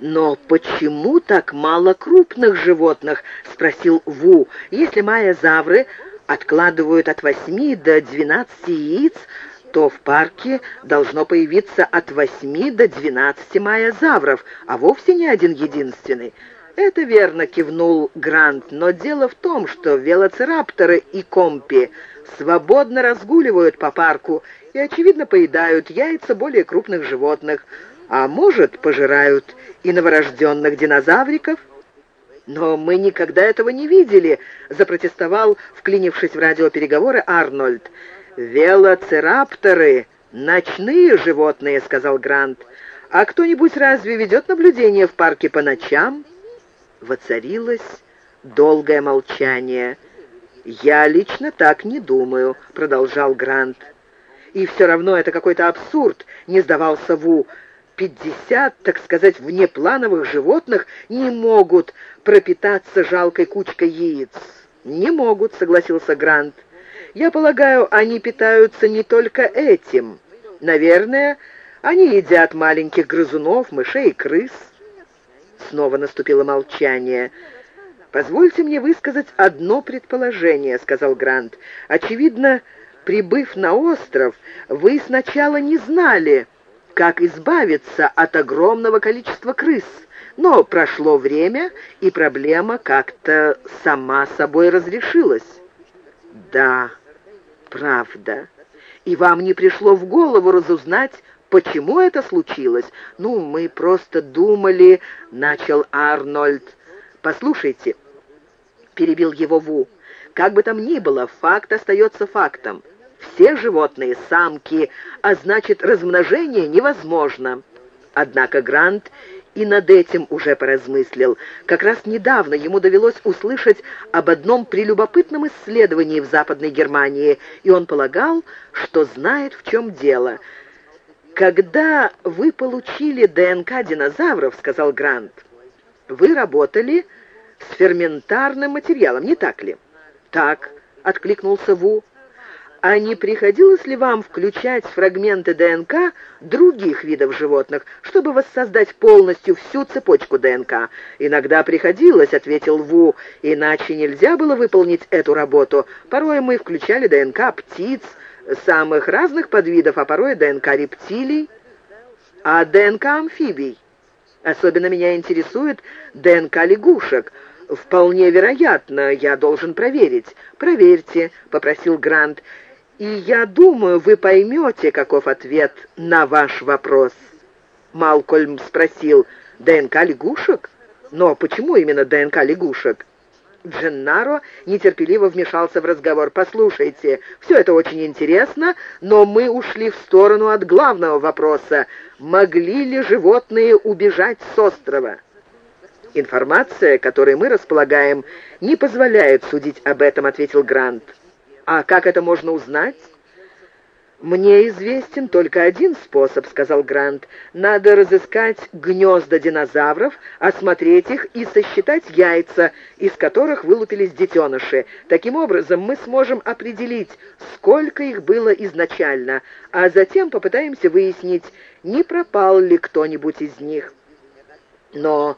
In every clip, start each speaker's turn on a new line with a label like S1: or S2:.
S1: «Но почему так мало крупных животных?» — спросил Ву. «Если майя-завры откладывают от восьми до двенадцати яиц, то в парке должно появиться от восьми до двенадцати майя-завров, а вовсе не один единственный». «Это верно», — кивнул Грант, «но дело в том, что велоцирапторы и компи свободно разгуливают по парку и, очевидно, поедают яйца более крупных животных, а может, пожирают и новорожденных динозавриков. «Но мы никогда этого не видели», — запротестовал, вклинившись в радиопереговоры, Арнольд. «Велоцирапторы — ночные животные», — сказал Грант. «А кто-нибудь разве ведет наблюдение в парке по ночам?» Воцарилось долгое молчание. «Я лично так не думаю», — продолжал Грант. «И все равно это какой-то абсурд», — не сдавался Ву. «Пятьдесят, так сказать, внеплановых животных не могут пропитаться жалкой кучкой яиц». «Не могут», — согласился Грант. «Я полагаю, они питаются не только этим. Наверное, они едят маленьких грызунов, мышей и крыс». Снова наступило молчание. «Позвольте мне высказать одно предположение», — сказал Грант. «Очевидно, прибыв на остров, вы сначала не знали, как избавиться от огромного количества крыс, но прошло время, и проблема как-то сама собой разрешилась». «Да, правда. И вам не пришло в голову разузнать, почему это случилось? Ну, мы просто думали...» — начал Арнольд. «Послушайте», — перебил его Ву, — «как бы там ни было, факт остается фактом. Все животные — самки, а значит, размножение невозможно». Однако Грант и над этим уже поразмыслил. Как раз недавно ему довелось услышать об одном прелюбопытном исследовании в Западной Германии, и он полагал, что знает, в чем дело. «Когда вы получили ДНК динозавров, — сказал Грант, — вы работали с ферментарным материалом, не так ли?» «Так», — откликнулся Ву. А не приходилось ли вам включать фрагменты ДНК других видов животных, чтобы воссоздать полностью всю цепочку ДНК? Иногда приходилось, ответил Ву, иначе нельзя было выполнить эту работу. Порой мы включали ДНК птиц, самых разных подвидов, а порой ДНК рептилий, а ДНК амфибий. Особенно меня интересует ДНК лягушек. Вполне вероятно, я должен проверить. Проверьте, попросил Грант. И я думаю, вы поймете, каков ответ на ваш вопрос. Малкольм спросил, ДНК лягушек? Но почему именно ДНК лягушек? Дженнаро нетерпеливо вмешался в разговор. «Послушайте, все это очень интересно, но мы ушли в сторону от главного вопроса. Могли ли животные убежать с острова?» «Информация, которой мы располагаем, не позволяет судить об этом», — ответил Грант. «А как это можно узнать?» «Мне известен только один способ», — сказал Грант. «Надо разыскать гнезда динозавров, осмотреть их и сосчитать яйца, из которых вылупились детеныши. Таким образом, мы сможем определить, сколько их было изначально, а затем попытаемся выяснить, не пропал ли кто-нибудь из них». «Но,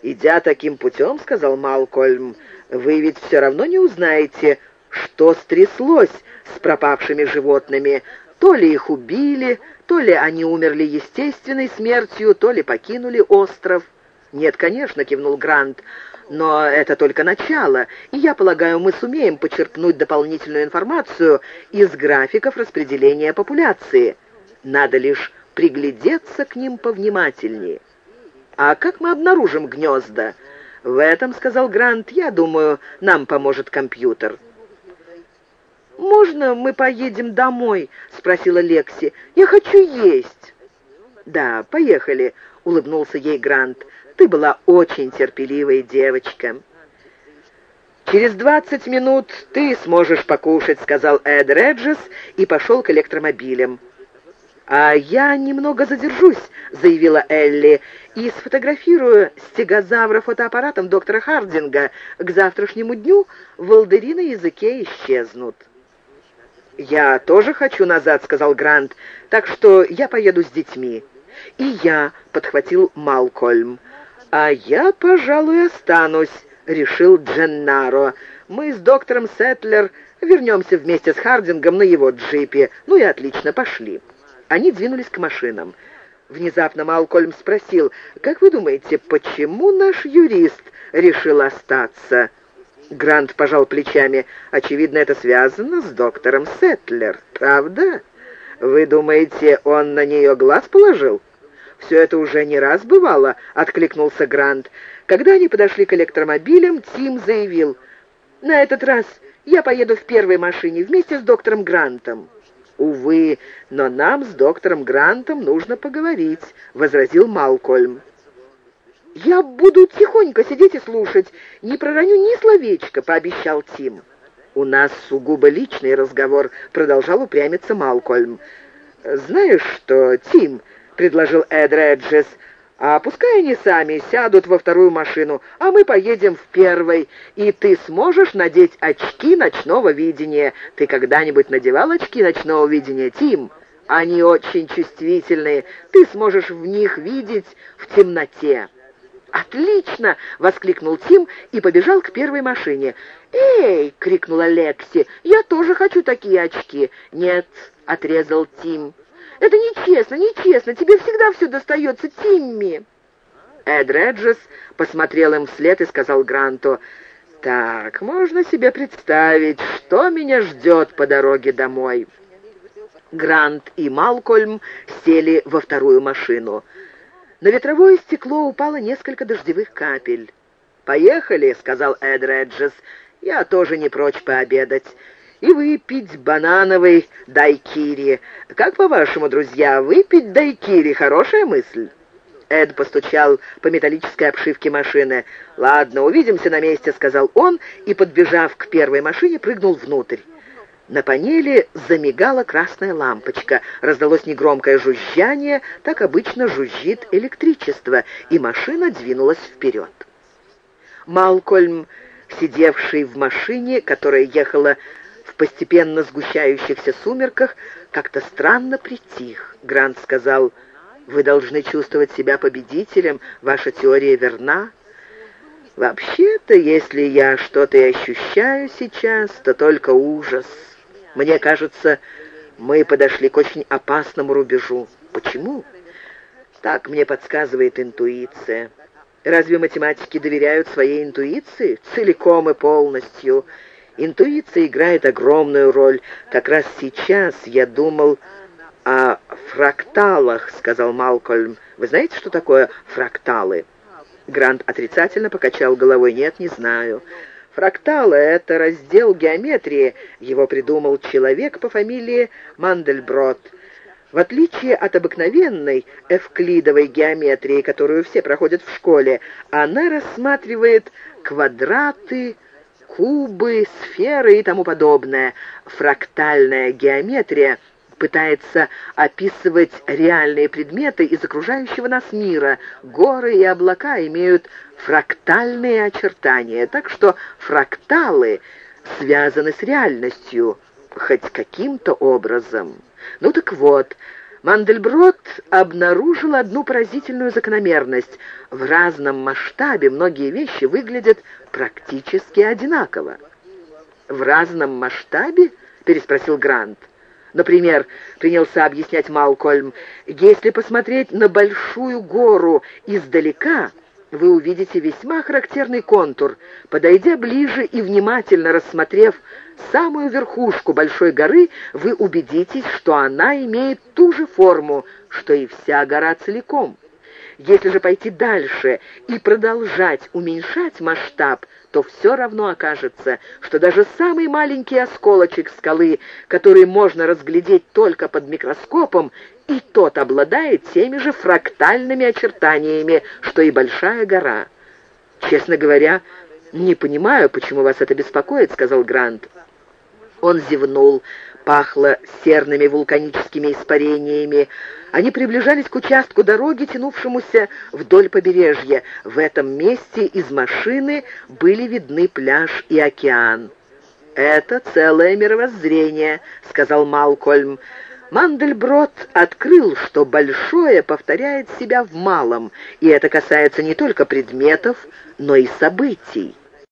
S1: идя таким путем, — сказал Малкольм, — вы ведь все равно не узнаете, что стряслось с пропавшими животными. То ли их убили, то ли они умерли естественной смертью, то ли покинули остров. «Нет, конечно», — кивнул Грант, — «но это только начало, и я полагаю, мы сумеем почерпнуть дополнительную информацию из графиков распределения популяции. Надо лишь приглядеться к ним повнимательнее». «А как мы обнаружим гнезда?» «В этом, — сказал Грант, — я думаю, нам поможет компьютер». «Можно мы поедем домой?» — спросила Лекси. «Я хочу есть». «Да, поехали», — улыбнулся ей Грант. «Ты была очень терпеливая девочка». «Через двадцать минут ты сможешь покушать», — сказал Эд Реджес и пошел к электромобилям. «А я немного задержусь», — заявила Элли, «и сфотографирую стегозавра фотоаппаратом доктора Хардинга. К завтрашнему дню волдыри на языке исчезнут». «Я тоже хочу назад», — сказал Грант, — «так что я поеду с детьми». «И я», — подхватил Малкольм. «А я, пожалуй, останусь», — решил Дженнаро. «Мы с доктором Сетлер вернемся вместе с Хардингом на его джипе. Ну и отлично, пошли». Они двинулись к машинам. Внезапно Малкольм спросил, «Как вы думаете, почему наш юрист решил остаться?» Грант пожал плечами. «Очевидно, это связано с доктором Сетлер, правда? Вы думаете, он на нее глаз положил?» «Все это уже не раз бывало», — откликнулся Грант. Когда они подошли к электромобилям, Тим заявил, «На этот раз я поеду в первой машине вместе с доктором Грантом». «Увы, но нам с доктором Грантом нужно поговорить», — возразил Малкольм. «Я буду тихонько сидеть и слушать, не пророню ни словечка», — пообещал Тим. «У нас сугубо личный разговор», — продолжал упрямиться Малкольм. «Знаешь что, Тим», — предложил Эд Реджес, «а пускай они сами сядут во вторую машину, а мы поедем в первой, и ты сможешь надеть очки ночного видения. Ты когда-нибудь надевал очки ночного видения, Тим?» Они очень чувствительные, ты сможешь в них видеть в темноте». «Отлично!» — воскликнул Тим и побежал к первой машине. «Эй!» — крикнула Лекси. «Я тоже хочу такие очки!» «Нет!» — отрезал Тим. Это нечестно, нечестно. Тебе всегда все достается, Тимми». Эд Реджес посмотрел им вслед и сказал Гранту, «Так, можно себе представить, что меня ждет по дороге домой». Грант и Малкольм сели во вторую машину. На ветровое стекло упало несколько дождевых капель. «Поехали», — сказал Эд Реджес. «Я тоже не прочь пообедать и выпить банановый дайкири. Как по-вашему, друзья, выпить дайкири — хорошая мысль?» Эд постучал по металлической обшивке машины. «Ладно, увидимся на месте», — сказал он, и, подбежав к первой машине, прыгнул внутрь. На панели замигала красная лампочка, раздалось негромкое жужжание, так обычно жужжит электричество, и машина двинулась вперед. Малкольм, сидевший в машине, которая ехала в постепенно сгущающихся сумерках как-то странно притих. Грант сказал, «Вы должны чувствовать себя победителем, ваша теория верна». «Вообще-то, если я что-то и ощущаю сейчас, то только ужас. Мне кажется, мы подошли к очень опасному рубежу. Почему?» «Так мне подсказывает интуиция». Разве математики доверяют своей интуиции целиком и полностью? Интуиция играет огромную роль. Как раз сейчас я думал о фракталах, сказал Малкольм. Вы знаете, что такое фракталы? Грант отрицательно покачал головой. Нет, не знаю. Фракталы — это раздел геометрии. Его придумал человек по фамилии Мандельброд. В отличие от обыкновенной эвклидовой геометрии, которую все проходят в школе, она рассматривает квадраты, кубы, сферы и тому подобное. Фрактальная геометрия пытается описывать реальные предметы из окружающего нас мира. Горы и облака имеют фрактальные очертания, так что фракталы связаны с реальностью хоть каким-то образом. Ну так вот, Мандельброд обнаружил одну поразительную закономерность. В разном масштабе многие вещи выглядят практически одинаково. «В разном масштабе?» — переспросил Грант. Например, принялся объяснять Малкольм, если посмотреть на большую гору издалека, вы увидите весьма характерный контур. Подойдя ближе и внимательно рассмотрев самую верхушку большой горы, вы убедитесь, что она имеет ту же форму, что и вся гора целиком. Если же пойти дальше и продолжать уменьшать масштаб, то все равно окажется, что даже самый маленький осколочек скалы, который можно разглядеть только под микроскопом, и тот обладает теми же фрактальными очертаниями, что и большая гора. «Честно говоря, не понимаю, почему вас это беспокоит», — сказал Грант. Он зевнул, пахло серными вулканическими испарениями. Они приближались к участку дороги, тянувшемуся вдоль побережья. В этом месте из машины были видны пляж и океан. «Это целое мировоззрение», — сказал Малкольм. Мандельброд открыл, что большое повторяет себя в малом, и это касается не только предметов, но и событий.